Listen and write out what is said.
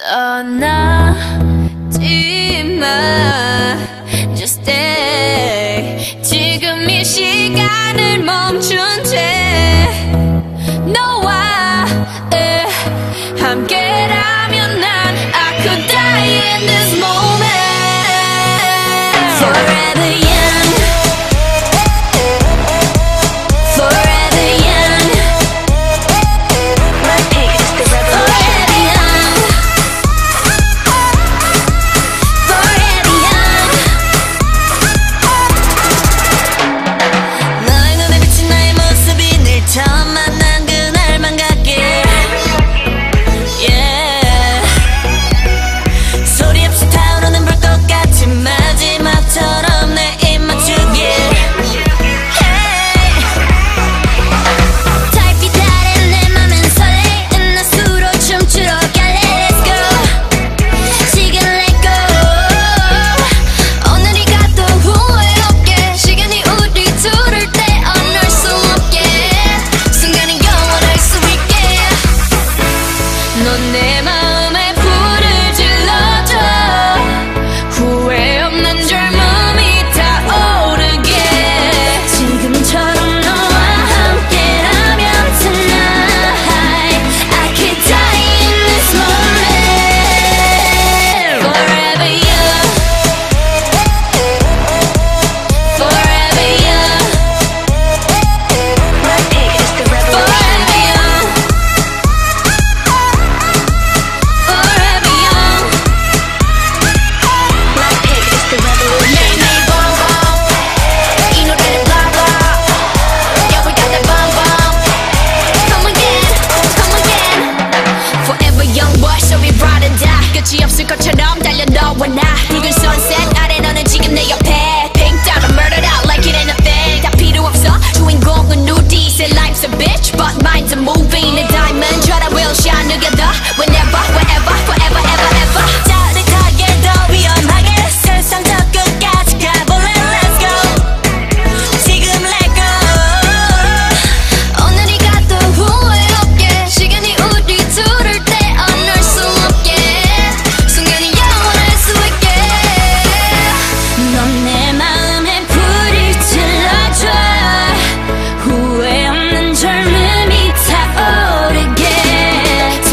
떠나지마 Just stay 지금 이 시간을 멈춘 채 めま 끝이 없을 것처럼 달려너와 나